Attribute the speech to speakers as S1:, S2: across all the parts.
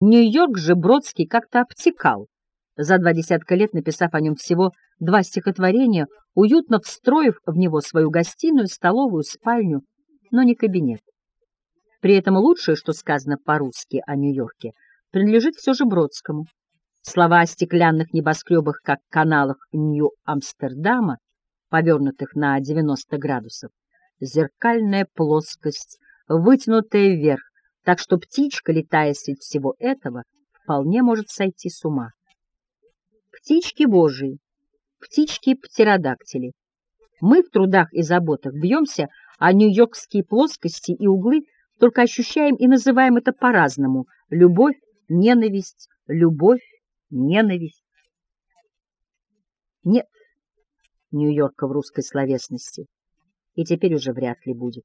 S1: Нью-Йорк же Бродский как-то обтекал, за два десятка лет написав о нем всего два стихотворения, уютно встроив в него свою гостиную, столовую, спальню, но не кабинет. При этом лучшее, что сказано по-русски о Нью-Йорке, принадлежит все же Бродскому. Слова о стеклянных небоскребах, как каналах Нью-Амстердама, повернутых на 90 градусов, зеркальная плоскость, вытянутая вверх, так что птичка, летая среди всего этого, вполне может сойти с ума. Птички божьи, птички-птеродактили. Мы в трудах и заботах бьемся о нью-йоркские плоскости и углы, только ощущаем и называем это по-разному — любовь, ненависть, любовь, ненависть. Нет Нью-Йорка в русской словесности, и теперь уже вряд ли будет.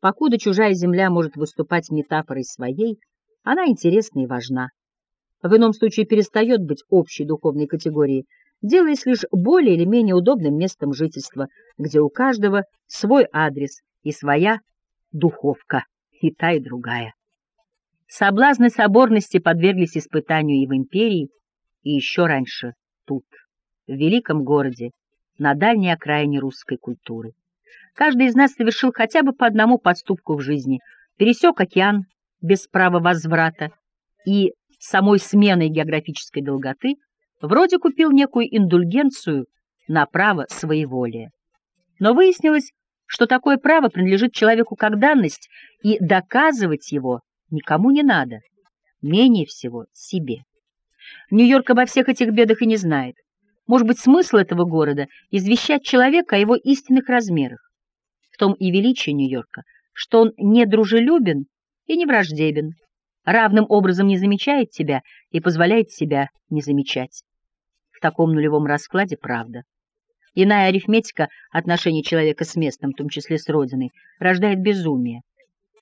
S1: Покуда чужая земля может выступать метафорой своей, она интересна и важна. В ином случае перестает быть общей духовной категорией, делаясь лишь более или менее удобным местом жительства, где у каждого свой адрес и своя духовка, и та, и другая. Соблазны соборности подверглись испытанию и в империи, и еще раньше тут, в великом городе, на дальней окраине русской культуры. Каждый из нас совершил хотя бы по одному подступку в жизни, пересек океан без права возврата и самой сменой географической долготы вроде купил некую индульгенцию на право своеволия. Но выяснилось, что такое право принадлежит человеку как данность, и доказывать его никому не надо, менее всего себе. Нью-Йорк обо всех этих бедах и не знает. Может быть, смысл этого города — извещать человека о его истинных размерах том и величие Нью-Йорка, что он не дружелюбен и не враждебен, равным образом не замечает тебя и позволяет себя не замечать. В таком нулевом раскладе правда. Иная арифметика отношений человека с местом, в том числе с родиной, рождает безумие.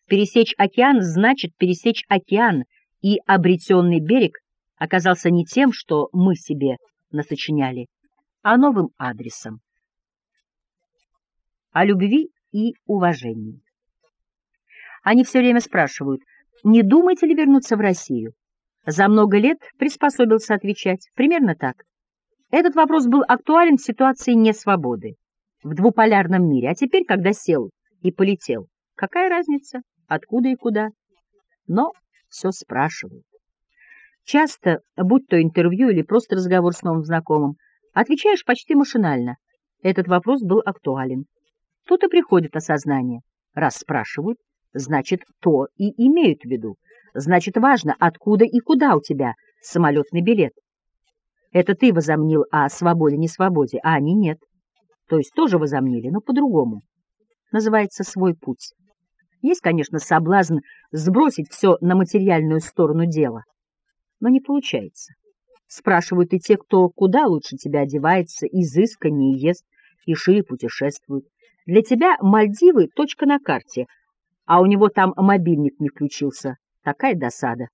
S1: Пересечь океан значит пересечь океан, и обретенный берег оказался не тем, что мы себе насочиняли, а новым адресом. О любви и уважении. Они все время спрашивают, не думаете ли вернуться в Россию? За много лет приспособился отвечать. Примерно так. Этот вопрос был актуален в ситуации несвободы, в двуполярном мире, а теперь, когда сел и полетел, какая разница, откуда и куда? Но все спрашивают. Часто, будь то интервью или просто разговор с новым знакомым, отвечаешь почти машинально. Этот вопрос был актуален. Тут и приходит осознание. Раз спрашивают, значит, то и имеют в виду. Значит, важно, откуда и куда у тебя самолетный билет. Это ты возомнил о свободе-несвободе, а они нет. То есть тоже возомнили, но по-другому. Называется «свой путь». Есть, конечно, соблазн сбросить все на материальную сторону дела, но не получается. Спрашивают и те, кто куда лучше тебя одевается, изысканнее ест и шире путешествует. Для тебя Мальдивы — точка на карте, а у него там мобильник не включился. Такая досада.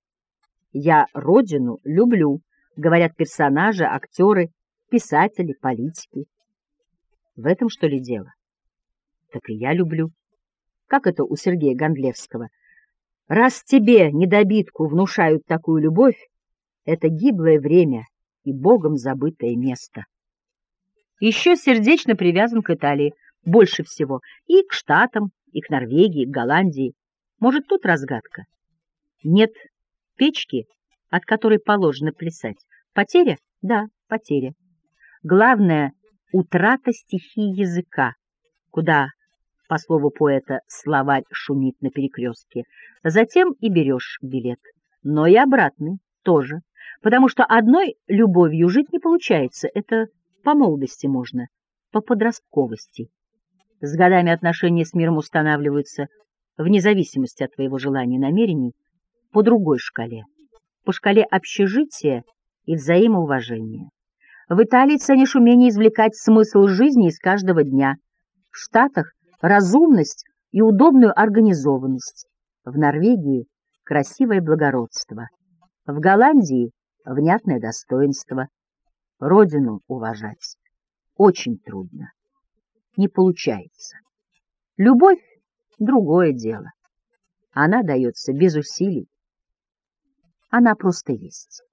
S1: Я родину люблю, говорят персонажи, актеры, писатели, политики. В этом, что ли, дело? Так и я люблю. Как это у Сергея Гондлевского? Раз тебе, недобитку, внушают такую любовь, это гиблое время и богом забытое место. Еще сердечно привязан к Италии больше всего, и к Штатам, и к Норвегии, к Голландии. Может, тут разгадка? Нет печки, от которой положено плясать. Потеря? Да, потеря. Главное — утрата стихии языка, куда, по слову поэта, словарь шумит на перекрестке. Затем и берешь билет. Но и обратный тоже, потому что одной любовью жить не получается, это по молодости можно, по подростковости. С годами отношения с миром устанавливаются, вне зависимости от твоего желания и намерений, по другой шкале, по шкале общежития и взаимоуважения. В Италии ценишь умение извлекать смысл жизни из каждого дня, в Штатах — разумность и удобную организованность, в Норвегии — красивое благородство, в Голландии — внятное достоинство. Родину уважать. Очень трудно не получается. Любовь — другое дело. Она дается без усилий. она просто есть.